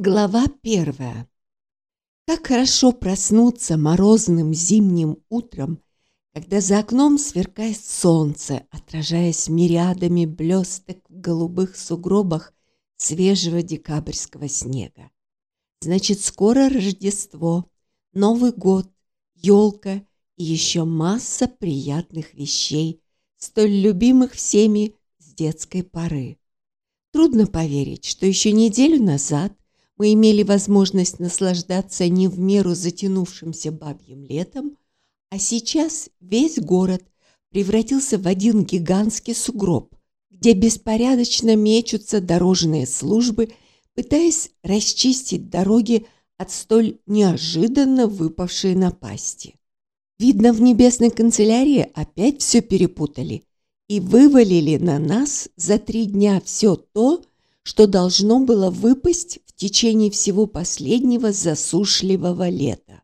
Глава первая. Как хорошо проснуться морозным зимним утром, когда за окном сверкает солнце, отражаясь мириадами блесток в голубых сугробах свежего декабрьского снега. Значит, скоро Рождество, Новый год, елка и еще масса приятных вещей, столь любимых всеми с детской поры. Трудно поверить, что еще неделю назад мы имели возможность наслаждаться не в меру затянувшимся бабьим летом, а сейчас весь город превратился в один гигантский сугроб, где беспорядочно мечутся дорожные службы, пытаясь расчистить дороги от столь неожиданно выпавшей напасти. Видно, в небесной канцелярии опять все перепутали и вывалили на нас за три дня все то, что должно было выпасть в течение всего последнего засушливого лета.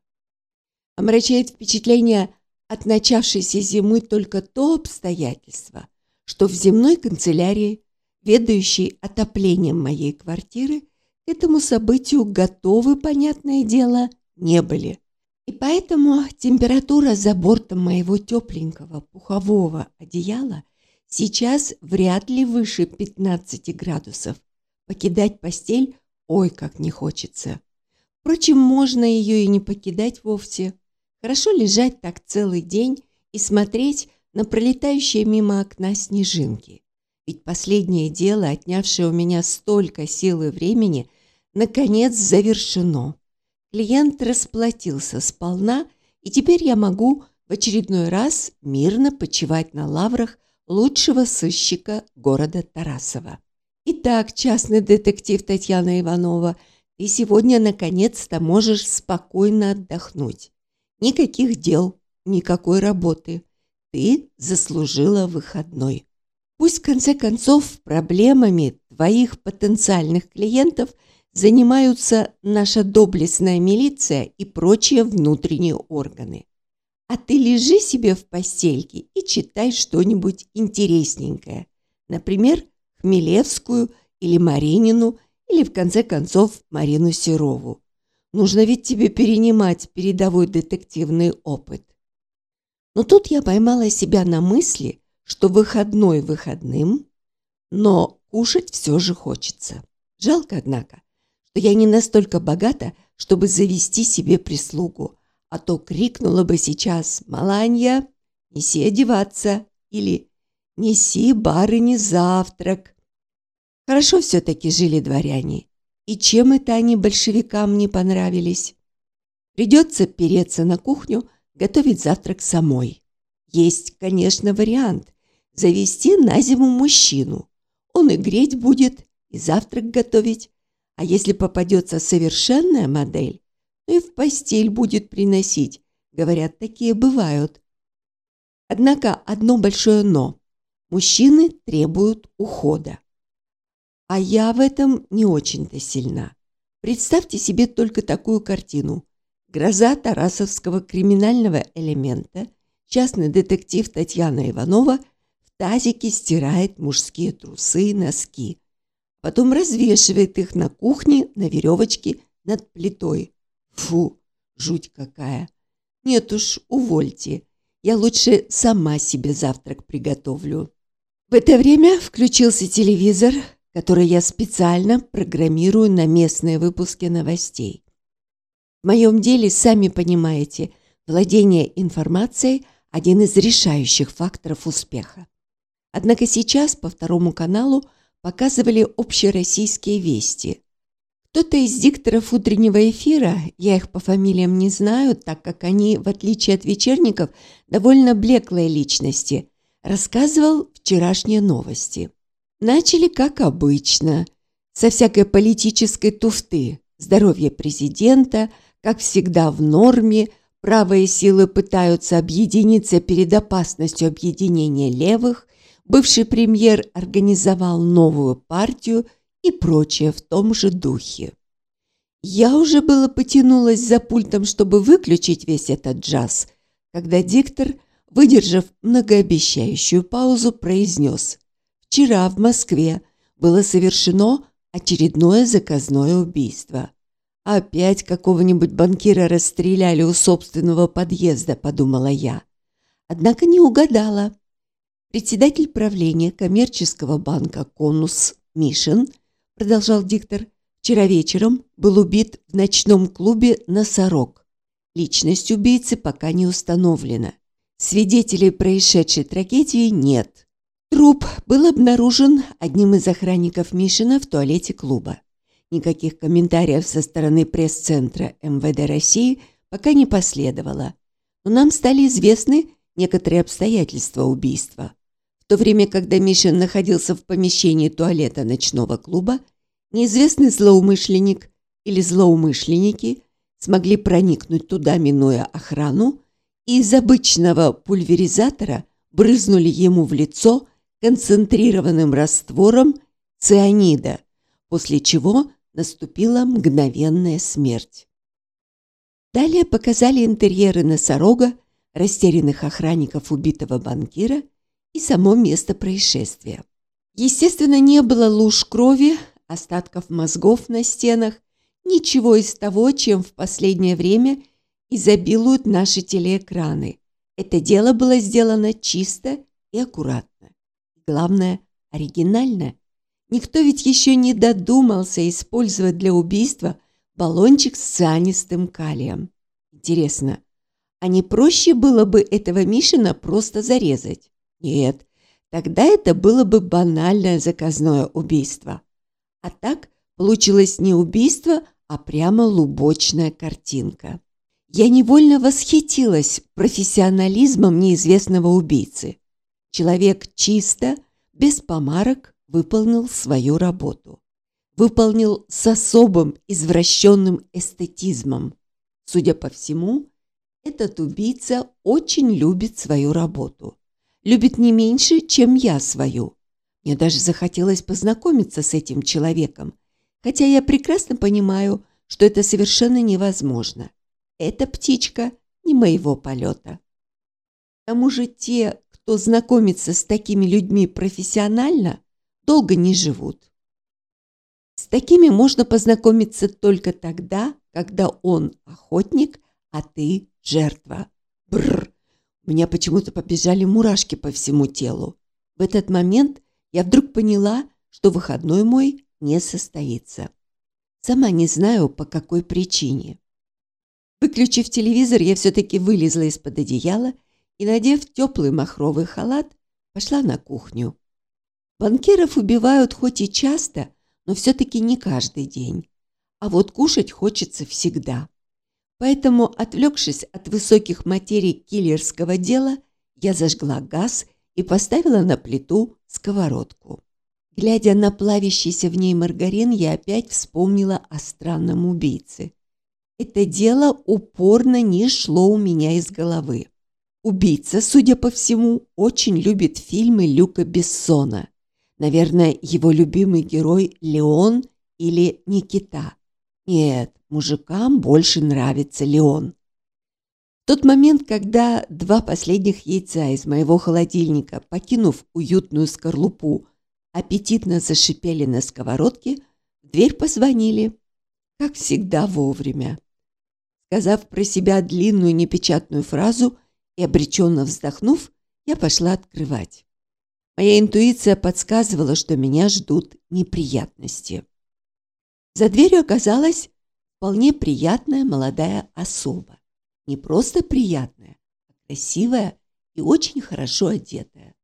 Омрачает впечатление от начавшейся зимы только то обстоятельство, что в земной канцелярии, ведающей отоплением моей квартиры, к этому событию готовы, понятное дело, не были. И поэтому температура за бортом моего тепленького пухового одеяла сейчас вряд ли выше 15 градусов, Покидать постель ой как не хочется. Впрочем, можно ее и не покидать вовсе. Хорошо лежать так целый день и смотреть на пролетающие мимо окна снежинки. Ведь последнее дело, отнявшее у меня столько сил и времени, наконец завершено. Клиент расплатился сполна, и теперь я могу в очередной раз мирно почивать на лаврах лучшего сыщика города Тарасова. Итак, частный детектив Татьяна Иванова, ты сегодня наконец-то можешь спокойно отдохнуть. Никаких дел, никакой работы. Ты заслужила выходной. Пусть в конце концов проблемами твоих потенциальных клиентов занимаются наша доблестная милиция и прочие внутренние органы. А ты лежи себе в постельке и читай что-нибудь интересненькое. Например, Хмелевскую или Маринину, или, в конце концов, Марину Серову. Нужно ведь тебе перенимать передовой детективный опыт. Но тут я поймала себя на мысли, что выходной выходным, но кушать все же хочется. Жалко, однако, что я не настолько богата, чтобы завести себе прислугу, а то крикнула бы сейчас «Маланья, неси одеваться!» или «Неси барыне завтрак!» Хорошо все-таки жили дворяне. И чем это они большевикам не понравились? Придется переться на кухню, готовить завтрак самой. Есть, конечно, вариант – завести на зиму мужчину. Он и греть будет, и завтрак готовить. А если попадется совершенная модель, то и в постель будет приносить. Говорят, такие бывают. Однако одно большое «но». Мужчины требуют ухода. А я в этом не очень-то сильна. Представьте себе только такую картину. Гроза тарасовского криминального элемента, частный детектив Татьяна Иванова в тазике стирает мужские трусы и носки. Потом развешивает их на кухне на веревочке над плитой. Фу, жуть какая. Нет уж, увольте. Я лучше сама себе завтрак приготовлю. В это время включился телевизор – который я специально программирую на местные выпуски новостей. В моем деле, сами понимаете, владение информацией – один из решающих факторов успеха. Однако сейчас по второму каналу показывали общероссийские вести. Кто-то из дикторов утреннего эфира, я их по фамилиям не знаю, так как они, в отличие от вечерников, довольно блеклые личности, рассказывал вчерашние новости. Начали, как обычно, со всякой политической туфты. Здоровье президента, как всегда в норме, правые силы пытаются объединиться перед опасностью объединения левых, бывший премьер организовал новую партию и прочее в том же духе. Я уже было потянулась за пультом, чтобы выключить весь этот джаз, когда диктор, выдержав многообещающую паузу, произнес – Вчера в Москве было совершено очередное заказное убийство. «Опять какого-нибудь банкира расстреляли у собственного подъезда», – подумала я. Однако не угадала. Председатель правления коммерческого банка «Конус» Мишин, продолжал диктор, вчера вечером был убит в ночном клубе «Носорог». Личность убийцы пока не установлена. Свидетелей происшедшей трагедии нет. Труп был обнаружен одним из охранников Мишина в туалете клуба. Никаких комментариев со стороны пресс-центра МВД России пока не последовало. Но нам стали известны некоторые обстоятельства убийства. В то время, когда Мишин находился в помещении туалета ночного клуба, неизвестный злоумышленник или злоумышленники смогли проникнуть туда, минуя охрану, из обычного пульверизатора брызнули ему в лицо концентрированным раствором цианида, после чего наступила мгновенная смерть. Далее показали интерьеры носорога, растерянных охранников убитого банкира и само место происшествия. Естественно, не было луж крови, остатков мозгов на стенах, ничего из того, чем в последнее время изобилуют наши телеэкраны. Это дело было сделано чисто и аккуратно. Главное, оригинально. Никто ведь еще не додумался использовать для убийства баллончик с цианистым калием. Интересно, а не проще было бы этого Мишина просто зарезать? Нет, тогда это было бы банальное заказное убийство. А так получилось не убийство, а прямо лубочная картинка. Я невольно восхитилась профессионализмом неизвестного убийцы. Человек чисто, без помарок, выполнил свою работу. Выполнил с особым извращенным эстетизмом. Судя по всему, этот убийца очень любит свою работу. Любит не меньше, чем я свою. Мне даже захотелось познакомиться с этим человеком, хотя я прекрасно понимаю, что это совершенно невозможно. Эта птичка не моего полета. К тому же те, кто знакомится с такими людьми профессионально, долго не живут. С такими можно познакомиться только тогда, когда он охотник, а ты жертва. Бррр! У меня почему-то побежали мурашки по всему телу. В этот момент я вдруг поняла, что выходной мой не состоится. Сама не знаю, по какой причине. Выключив телевизор, я все-таки вылезла из-под одеяла и, надев теплый махровый халат, пошла на кухню. Банкиров убивают хоть и часто, но все-таки не каждый день. А вот кушать хочется всегда. Поэтому, отвлекшись от высоких материй киллерского дела, я зажгла газ и поставила на плиту сковородку. Глядя на плавящийся в ней маргарин, я опять вспомнила о странном убийце. Это дело упорно не шло у меня из головы. Убийца, судя по всему, очень любит фильмы Люка Бессона. Наверное, его любимый герой Леон или Никита. Нет, мужикам больше нравится Леон. В тот момент, когда два последних яйца из моего холодильника, покинув уютную скорлупу, аппетитно зашипели на сковородке, в дверь позвонили. Как всегда вовремя. Сказав про себя длинную непечатную фразу и обреченно вздохнув, я пошла открывать. Моя интуиция подсказывала, что меня ждут неприятности. За дверью оказалась вполне приятная молодая особа. Не просто приятная, а красивая и очень хорошо одетая.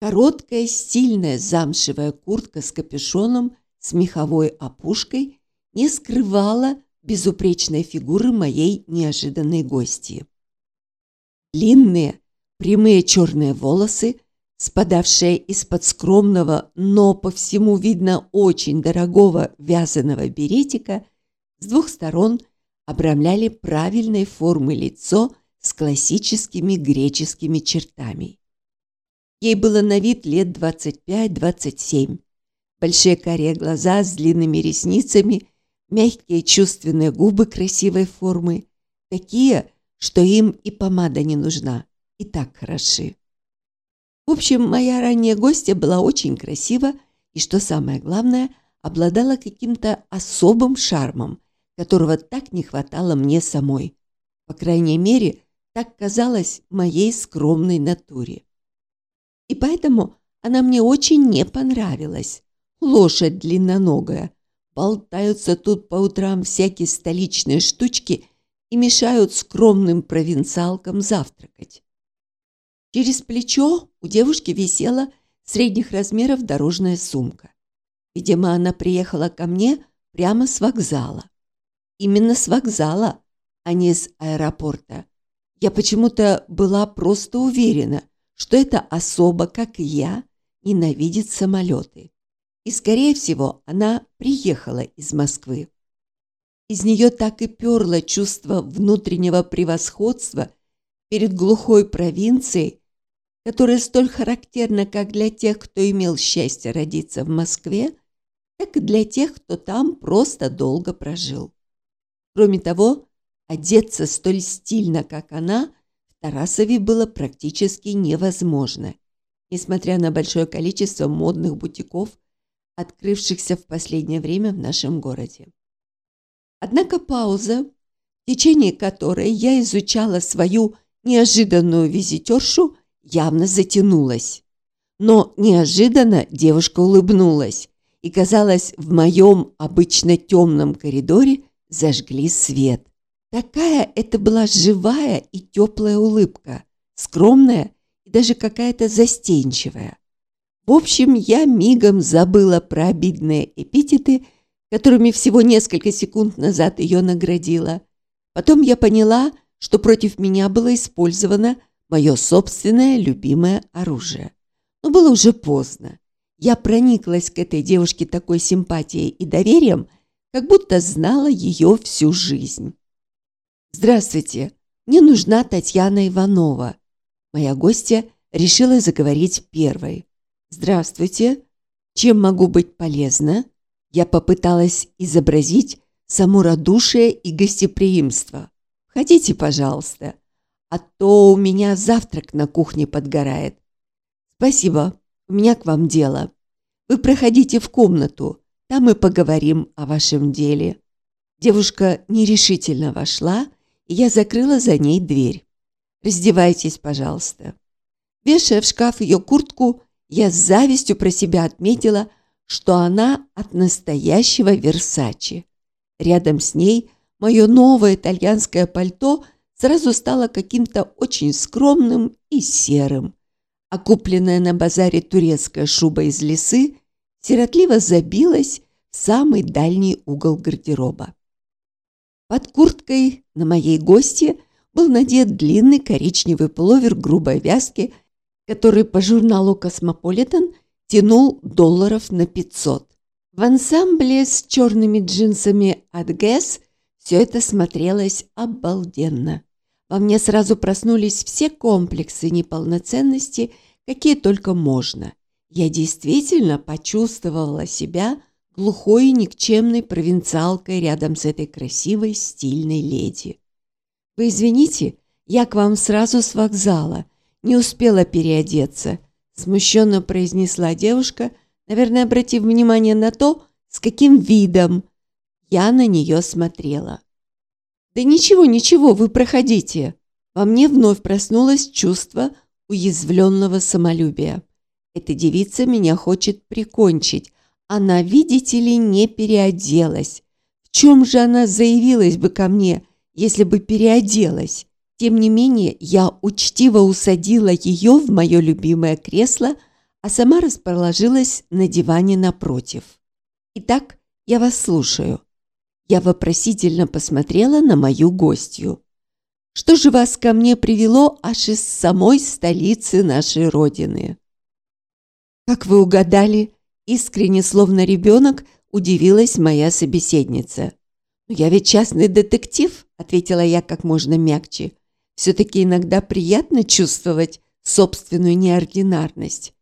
Короткая, стильная замшевая куртка с капюшоном с меховой опушкой не скрывала безупречной фигуры моей неожиданной гости. Длинные, прямые черные волосы спадавшая из-под скромного, но по всему видно очень дорогого вязаного беретика, с двух сторон обрамляли правильной формы лицо с классическими греческими чертами. Ей было на вид лет 25-27. Большие карие глаза с длинными ресницами, мягкие чувственные губы красивой формы, такие, что им и помада не нужна, и так хороши. В общем, моя ранняя гостья была очень красива и, что самое главное, обладала каким-то особым шармом, которого так не хватало мне самой. По крайней мере, так казалось моей скромной натуре. И поэтому она мне очень не понравилась. Лошадь длинноногая. Болтаются тут по утрам всякие столичные штучки и мешают скромным провинциалкам завтракать. Через плечо у девушки висела средних размеров дорожная сумка. Видимо, она приехала ко мне прямо с вокзала. Именно с вокзала, а не с аэропорта. Я почему-то была просто уверена, что эта особа, как и я, ненавидит самолеты. И, скорее всего, она приехала из Москвы. Из нее так и перло чувство внутреннего превосходства перед глухой провинцией, которая столь характерна как для тех, кто имел счастье родиться в Москве, так и для тех, кто там просто долго прожил. Кроме того, одеться столь стильно, как она, в Тарасове было практически невозможно, несмотря на большое количество модных бутиков, открывшихся в последнее время в нашем городе. Однако пауза, в течение которой я изучала свою неожиданную визитершу, явно затянулась. Но неожиданно девушка улыбнулась, и, казалось, в моем обычно темном коридоре зажгли свет. Такая это была живая и теплая улыбка, скромная и даже какая-то застенчивая. В общем, я мигом забыла про обидные эпитеты, которыми всего несколько секунд назад ее наградила. Потом я поняла, что против меня было использовано мое собственное любимое оружие. Но было уже поздно. Я прониклась к этой девушке такой симпатией и доверием, как будто знала ее всю жизнь. «Здравствуйте, мне нужна Татьяна Иванова». Моя гостья решила заговорить первой. «Здравствуйте, чем могу быть полезна?» Я попыталась изобразить само радушие и гостеприимство. «Входите, пожалуйста, а то у меня завтрак на кухне подгорает». «Спасибо, у меня к вам дело. Вы проходите в комнату, там мы поговорим о вашем деле». Девушка нерешительно вошла, и я закрыла за ней дверь. «Раздевайтесь, пожалуйста». Вешая в шкаф ее куртку, я с завистью про себя отметила, что она от настоящего Версачи. Рядом с ней мое новое итальянское пальто сразу стало каким-то очень скромным и серым а купленная на базаре турецкая шуба из лисы сиротливо забилась в самый дальний угол гардероба. Под курткой на моей гости был надет длинный коричневый пуловер грубой вязки, который по журналу «Космополитен» тянул долларов на 500. В ансамбле с черными джинсами от Guess все это смотрелось обалденно. Во мне сразу проснулись все комплексы неполноценности, какие только можно. Я действительно почувствовала себя глухой и никчемной провинциалкой рядом с этой красивой, стильной леди. «Вы извините, я к вам сразу с вокзала. Не успела переодеться», – смущенно произнесла девушка, наверное, обратив внимание на то, с каким видом я на нее смотрела. «Да ничего, ничего, вы проходите!» Во мне вновь проснулось чувство уязвленного самолюбия. Эта девица меня хочет прикончить. Она, видите ли, не переоделась. В чем же она заявилась бы ко мне, если бы переоделась? Тем не менее, я учтиво усадила ее в мое любимое кресло, а сама расположилась на диване напротив. «Итак, я вас слушаю». Я вопросительно посмотрела на мою гостью. «Что же вас ко мне привело аж из самой столицы нашей Родины?» «Как вы угадали?» Искренне, словно ребенок, удивилась моя собеседница. «Я ведь частный детектив», — ответила я как можно мягче. «Все-таки иногда приятно чувствовать собственную неординарность.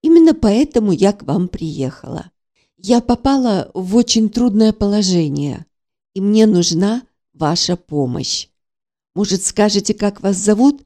Именно поэтому я к вам приехала. Я попала в очень трудное положение, и мне нужна ваша помощь. Может, скажете, как вас зовут?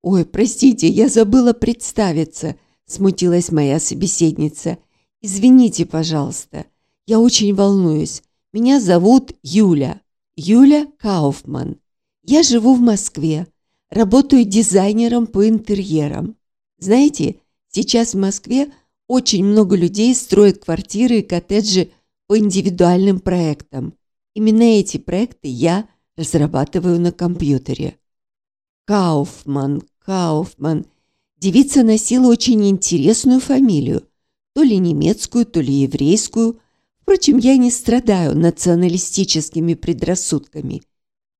Ой, простите, я забыла представиться, смутилась моя собеседница. Извините, пожалуйста. Я очень волнуюсь. Меня зовут Юля. Юля Кауфман. Я живу в Москве. Работаю дизайнером по интерьерам. Знаете, сейчас в Москве очень много людей строят квартиры и коттеджи по индивидуальным проектам. Именно эти проекты я разрабатываю на компьютере. Кауфман, Кауфман. Девица носила очень интересную фамилию. То ли немецкую, то ли еврейскую. Впрочем, я не страдаю националистическими предрассудками.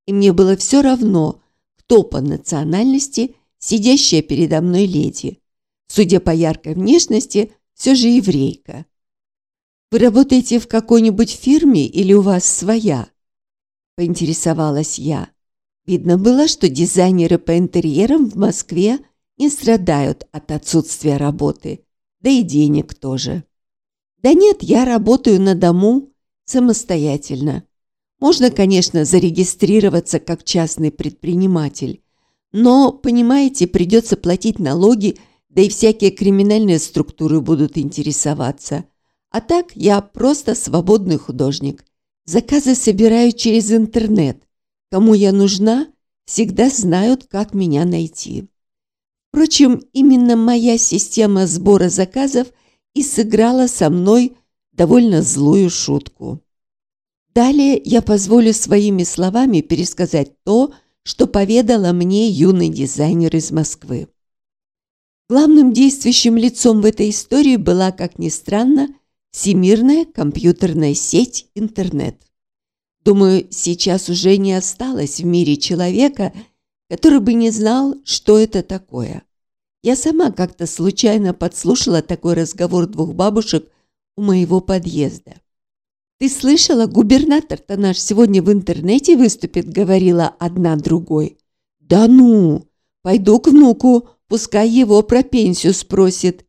И мне было все равно, кто по национальности сидящая передо мной леди. Судя по яркой внешности, все же еврейка. «Вы работаете в какой-нибудь фирме или у вас своя?» Поинтересовалась я. Видно было, что дизайнеры по интерьерам в Москве не страдают от отсутствия работы, да и денег тоже. Да нет, я работаю на дому самостоятельно. Можно, конечно, зарегистрироваться как частный предприниматель, но, понимаете, придется платить налоги, да и всякие криминальные структуры будут интересоваться. А так я просто свободный художник. Заказы собираю через интернет. Кому я нужна, всегда знают, как меня найти. Впрочем, именно моя система сбора заказов и сыграла со мной довольно злую шутку. Далее я позволю своими словами пересказать то, что поведала мне юный дизайнер из Москвы. Главным действующим лицом в этой истории была, как ни странно, всемирная компьютерная сеть интернет. Думаю, сейчас уже не осталось в мире человека, который бы не знал, что это такое. Я сама как-то случайно подслушала такой разговор двух бабушек у моего подъезда. «Ты слышала, губернатор-то наш сегодня в интернете выступит», — говорила одна другой. «Да ну! Пойду к внуку, пускай его про пенсию спросит».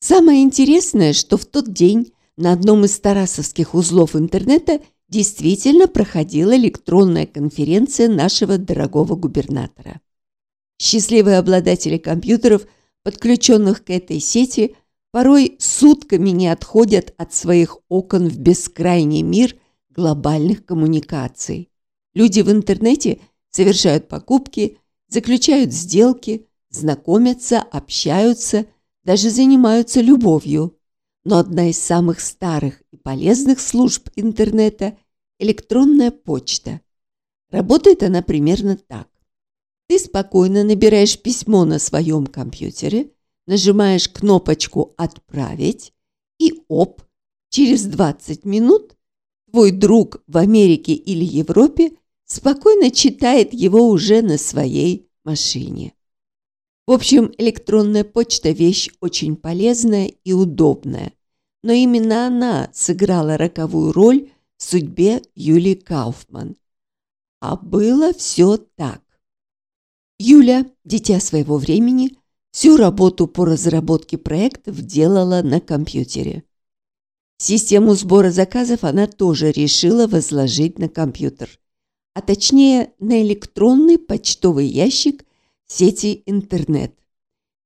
Самое интересное, что в тот день на одном из тарасовских узлов интернета действительно проходила электронная конференция нашего дорогого губернатора. Счастливые обладатели компьютеров, подключенных к этой сети, порой сутками не отходят от своих окон в бескрайний мир глобальных коммуникаций. Люди в интернете совершают покупки, заключают сделки, знакомятся, общаются, даже занимаются любовью. Но одна из самых старых и полезных служб интернета – электронная почта. Работает она примерно так. Ты спокойно набираешь письмо на своем компьютере – нажимаешь кнопочку «Отправить» и оп, через 20 минут твой друг в Америке или Европе спокойно читает его уже на своей машине. В общем, электронная почта – вещь очень полезная и удобная, но именно она сыграла роковую роль в судьбе Юлии Кауфман. А было все так. Юля, дитя своего времени, Всю работу по разработке проектов делала на компьютере. Систему сбора заказов она тоже решила возложить на компьютер, а точнее на электронный почтовый ящик сети интернет.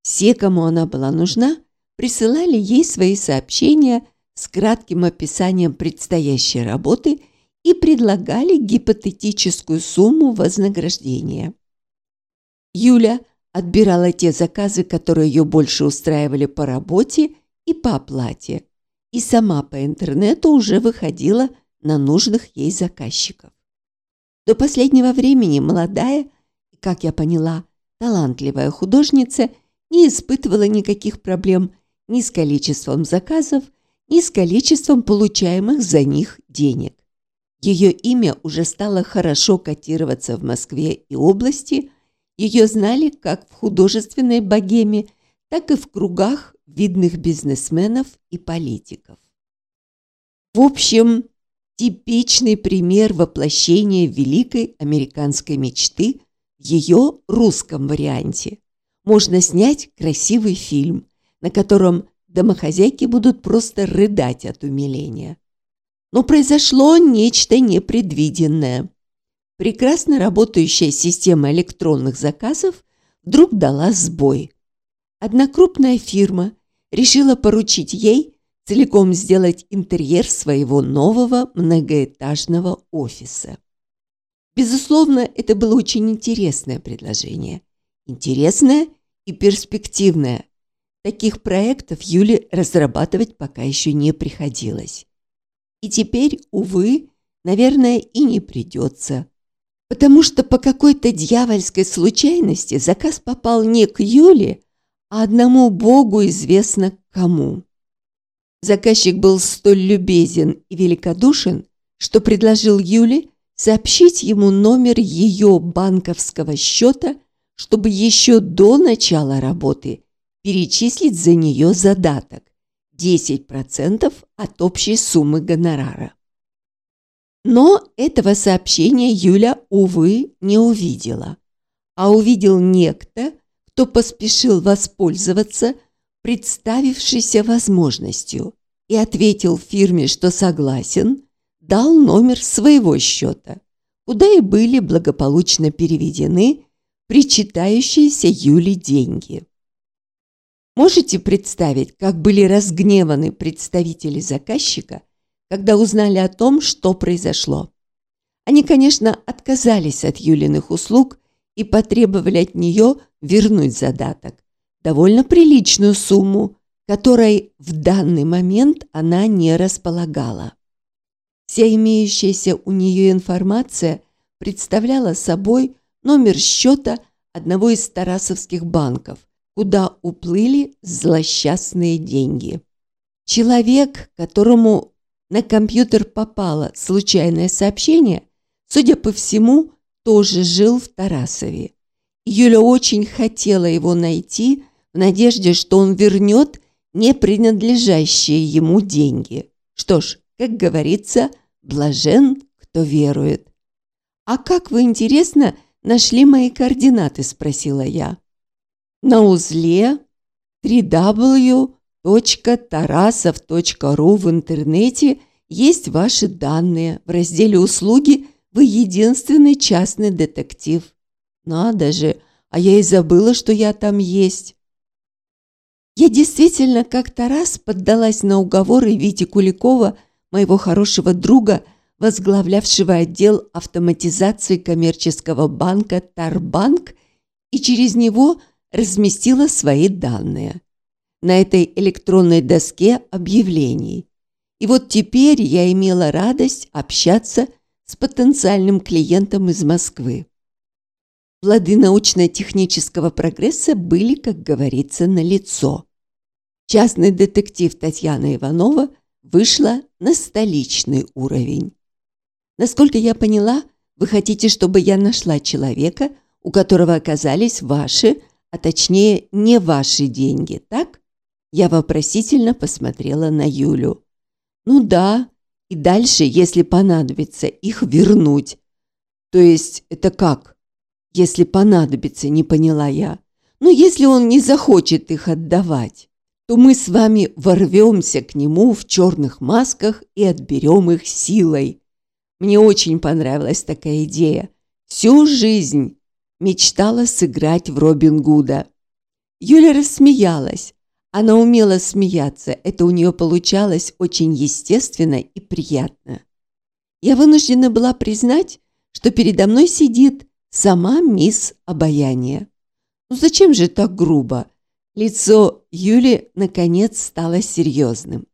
Все, кому она была нужна, присылали ей свои сообщения с кратким описанием предстоящей работы и предлагали гипотетическую сумму вознаграждения. Юля – отбирала те заказы, которые ее больше устраивали по работе и по оплате, и сама по интернету уже выходила на нужных ей заказчиков. До последнего времени молодая и, как я поняла, талантливая художница не испытывала никаких проблем ни с количеством заказов, ни с количеством получаемых за них денег. Ее имя уже стало хорошо котироваться в Москве и области – ее знали как в художественной богеме, так и в кругах видных бизнесменов и политиков. В общем, типичный пример воплощения великой американской мечты в ее русском варианте. Можно снять красивый фильм, на котором домохозяйки будут просто рыдать от умиления. Но произошло нечто непредвиденное прекрасно работающая система электронных заказов вдруг дала сбой. Одна крупная фирма решила поручить ей целиком сделать интерьер своего нового многоэтажного офиса. Безусловно, это было очень интересное предложение. Интересное и перспективное. Таких проектов Юле разрабатывать пока еще не приходилось. И теперь, увы, наверное, и не придется. Потому что по какой-то дьявольской случайности заказ попал не к Юле, а одному Богу известно кому. Заказчик был столь любезен и великодушен, что предложил Юле сообщить ему номер ее банковского счета, чтобы еще до начала работы перечислить за нее задаток 10% от общей суммы гонорара. Но этого сообщения Юля, увы, не увидела, а увидел некто, кто поспешил воспользоваться представившейся возможностью и ответил фирме, что согласен, дал номер своего счета, куда и были благополучно переведены причитающиеся Юле деньги. Можете представить, как были разгневаны представители заказчика, когда узнали о том, что произошло? Они, конечно, отказались от Юлиных услуг и потребовали от нее вернуть задаток довольно приличную сумму, которой в данный момент она не располагала. Вся имеющаяся у нее информация представляла собой номер счета одного из тарасовских банков, куда уплыли злосчастные деньги. Человек, которому на компьютер попало случайное сообщение, судя по всему, тоже жил в Тарасове. Юля очень хотела его найти – в надежде, что он вернет не принадлежащие ему деньги. Что ж, как говорится, блажен, кто верует. «А как вы, интересно, нашли мои координаты?» – спросила я. На узле www.tarasov.ru в интернете есть ваши данные. В разделе «Услуги» вы единственный частный детектив. Надо же, а я и забыла, что я там есть. Я действительно как-то раз поддалась на уговоры Вити Куликова, моего хорошего друга, возглавлявшего отдел автоматизации коммерческого банка Тарбанк, и через него разместила свои данные на этой электронной доске объявлений. И вот теперь я имела радость общаться с потенциальным клиентом из Москвы. Плоды научно-технического прогресса были, как говорится, налицо. Частный детектив Татьяна Иванова вышла на столичный уровень. Насколько я поняла, вы хотите, чтобы я нашла человека, у которого оказались ваши, а точнее не ваши деньги, так? Я вопросительно посмотрела на Юлю. Ну да, и дальше, если понадобится, их вернуть. То есть это как? если понадобится, не поняла я. Но если он не захочет их отдавать, то мы с вами ворвемся к нему в черных масках и отберем их силой. Мне очень понравилась такая идея. Всю жизнь мечтала сыграть в Робин Гуда. Юля рассмеялась. Она умела смеяться, это у нее получалось очень естественно и приятно. Я вынуждена была признать, что передо мной сидит сама мисс обаяние. Ну зачем же так грубо? Лицо Юли, наконец, стало серьезным.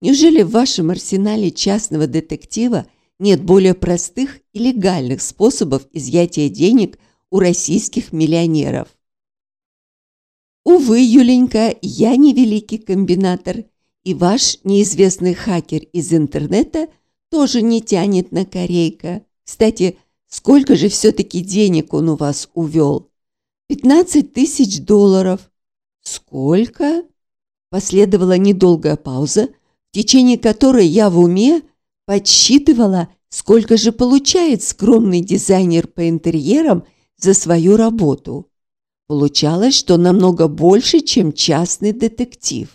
Неужели в вашем арсенале частного детектива нет более простых и легальных способов изъятия денег у российских миллионеров? Увы, Юленька, я не великий комбинатор, и ваш неизвестный хакер из интернета тоже не тянет на корейка. Кстати, Сколько же все-таки денег он у вас увел? Пятнадцать тысяч долларов. Сколько? Последовала недолгая пауза, в течение которой я в уме подсчитывала, сколько же получает скромный дизайнер по интерьерам за свою работу. Получалось, что намного больше, чем частный детектив.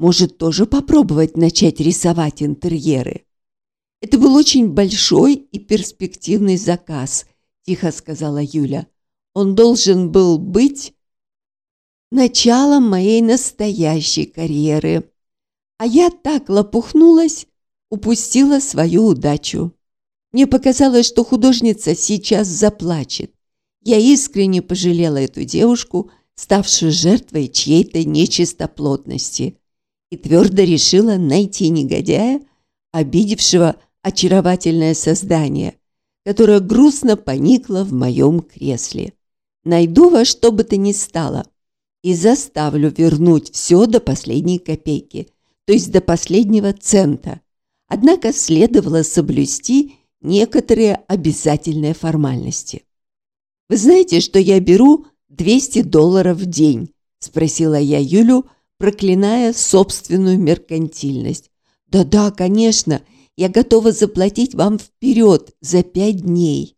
Может, тоже попробовать начать рисовать интерьеры? «Это был очень большой и перспективный заказ», – тихо сказала Юля. «Он должен был быть началом моей настоящей карьеры. А я так лопухнулась, упустила свою удачу. Мне показалось, что художница сейчас заплачет. Я искренне пожалела эту девушку, ставшую жертвой чьей-то нечистоплотности, и твердо решила найти негодяя, обидевшего очаровательное создание, которое грустно поникло в моем кресле. Найду во что бы то ни стало и заставлю вернуть все до последней копейки, то есть до последнего цента. Однако следовало соблюсти некоторые обязательные формальности. «Вы знаете, что я беру 200 долларов в день?» – спросила я Юлю, проклиная собственную меркантильность. «Да-да, конечно, я готова заплатить вам вперед за пять дней».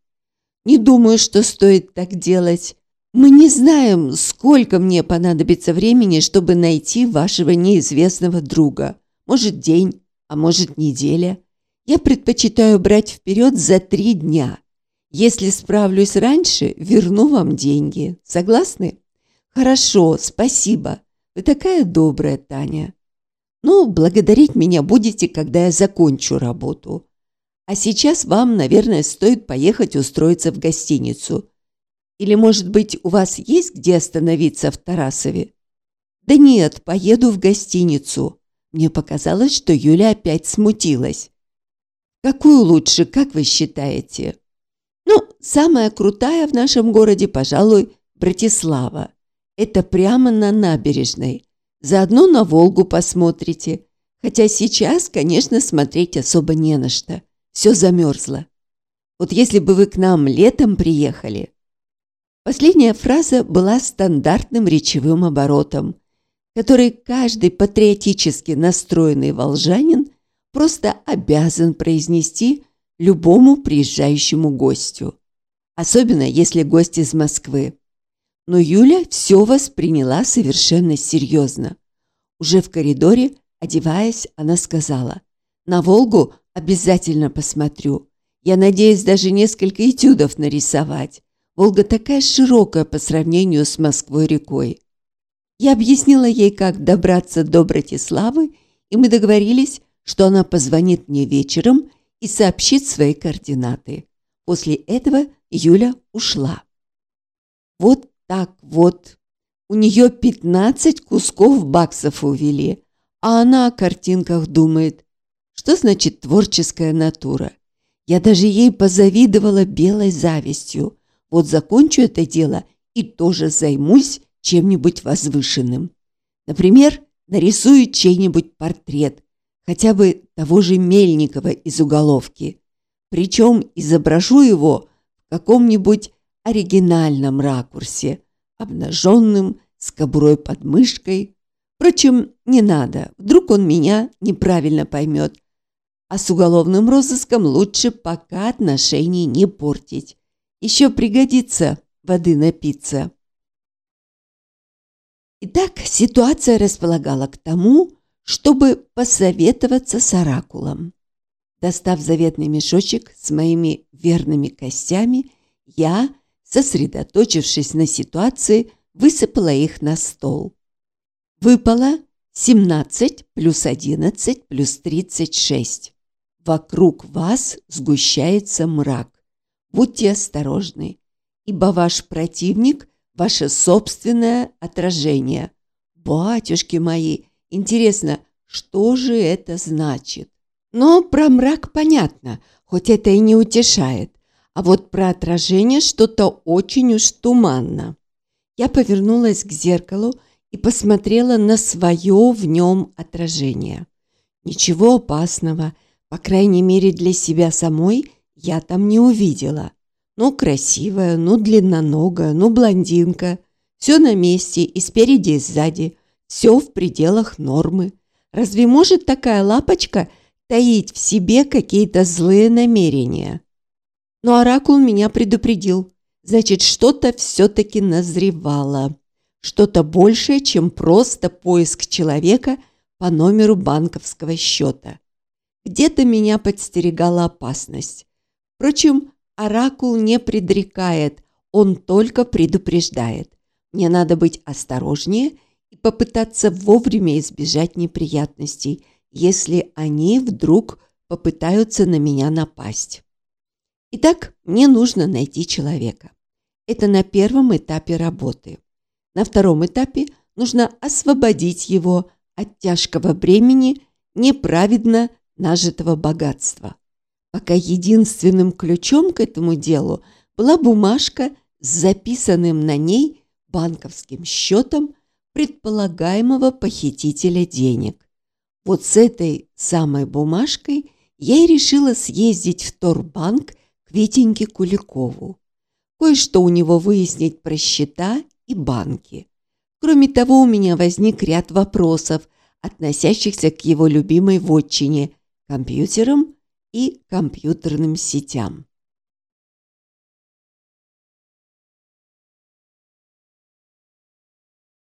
«Не думаю, что стоит так делать. Мы не знаем, сколько мне понадобится времени, чтобы найти вашего неизвестного друга. Может, день, а может, неделя. Я предпочитаю брать вперед за три дня. Если справлюсь раньше, верну вам деньги. Согласны? Хорошо, спасибо. Вы такая добрая, Таня. Ну, благодарить меня будете, когда я закончу работу. А сейчас вам, наверное, стоит поехать устроиться в гостиницу. Или, может быть, у вас есть где остановиться в Тарасове? Да нет, поеду в гостиницу. Мне показалось, что Юля опять смутилась. Какую лучше, как вы считаете? Самая крутая в нашем городе, пожалуй, Братислава. Это прямо на набережной. Заодно на Волгу посмотрите. Хотя сейчас, конечно, смотреть особо не на что. Все замерзло. Вот если бы вы к нам летом приехали. Последняя фраза была стандартным речевым оборотом, который каждый патриотически настроенный волжанин просто обязан произнести любому приезжающему гостю. Особенно, если гость из Москвы. Но Юля все восприняла совершенно серьезно. Уже в коридоре, одеваясь, она сказала, «На Волгу обязательно посмотрю. Я надеюсь даже несколько этюдов нарисовать. Волга такая широкая по сравнению с Москвой-рекой». Я объяснила ей, как добраться до Братиславы, и мы договорились, что она позвонит мне вечером и сообщит свои координаты. После этого Юля ушла. Вот так вот. У нее 15 кусков баксов увели, а она о картинках думает. Что значит творческая натура? Я даже ей позавидовала белой завистью. Вот закончу это дело и тоже займусь чем-нибудь возвышенным. Например, нарисую чей-нибудь портрет, хотя бы того же Мельникова из уголовки. Причем изображу его каком-нибудь оригинальном ракурсе, обнаженным, с кобурой под мышкой. Впрочем, не надо, вдруг он меня неправильно поймет. А с уголовным розыском лучше пока отношений не портить. Еще пригодится воды напиться. Итак, ситуация располагала к тому, чтобы посоветоваться с оракулом. Достав заветный мешочек с моими верными костями, я, сосредоточившись на ситуации, высыпала их на стол. Выпало 17 плюс 11 плюс 36. Вокруг вас сгущается мрак. Будьте осторожны, ибо ваш противник ваше собственное отражение. Батюшки мои, интересно, что же это значит? Но про мрак понятно, хоть это и не утешает. А вот про отражение что-то очень уж туманно. Я повернулась к зеркалу и посмотрела на свое в нем отражение. Ничего опасного, по крайней мере для себя самой, я там не увидела. Ну, красивая, ну, длинноногая, ну, блондинка. Все на месте и спереди, и сзади. Все в пределах нормы. Разве может такая лапочка таить в себе какие-то злые намерения? Но оракул меня предупредил. Значит, что-то все-таки назревало. Что-то большее, чем просто поиск человека по номеру банковского счета. Где-то меня подстерегала опасность. Впрочем, Оракул не предрекает, он только предупреждает. Мне надо быть осторожнее и попытаться вовремя избежать неприятностей, если они вдруг попытаются на меня напасть. Итак, мне нужно найти человека. Это на первом этапе работы. На втором этапе нужно освободить его от тяжкого бремени неправедно нажитого богатства. Пока единственным ключом к этому делу была бумажка с записанным на ней банковским счетом предполагаемого похитителя денег. Вот с этой самой бумажкой я и решила съездить в Торбанк к Витеньке Куликову. Кое-что у него выяснить про счета и банки. Кроме того, у меня возник ряд вопросов, относящихся к его любимой вотчине – компьютерам и компьютерным сетям.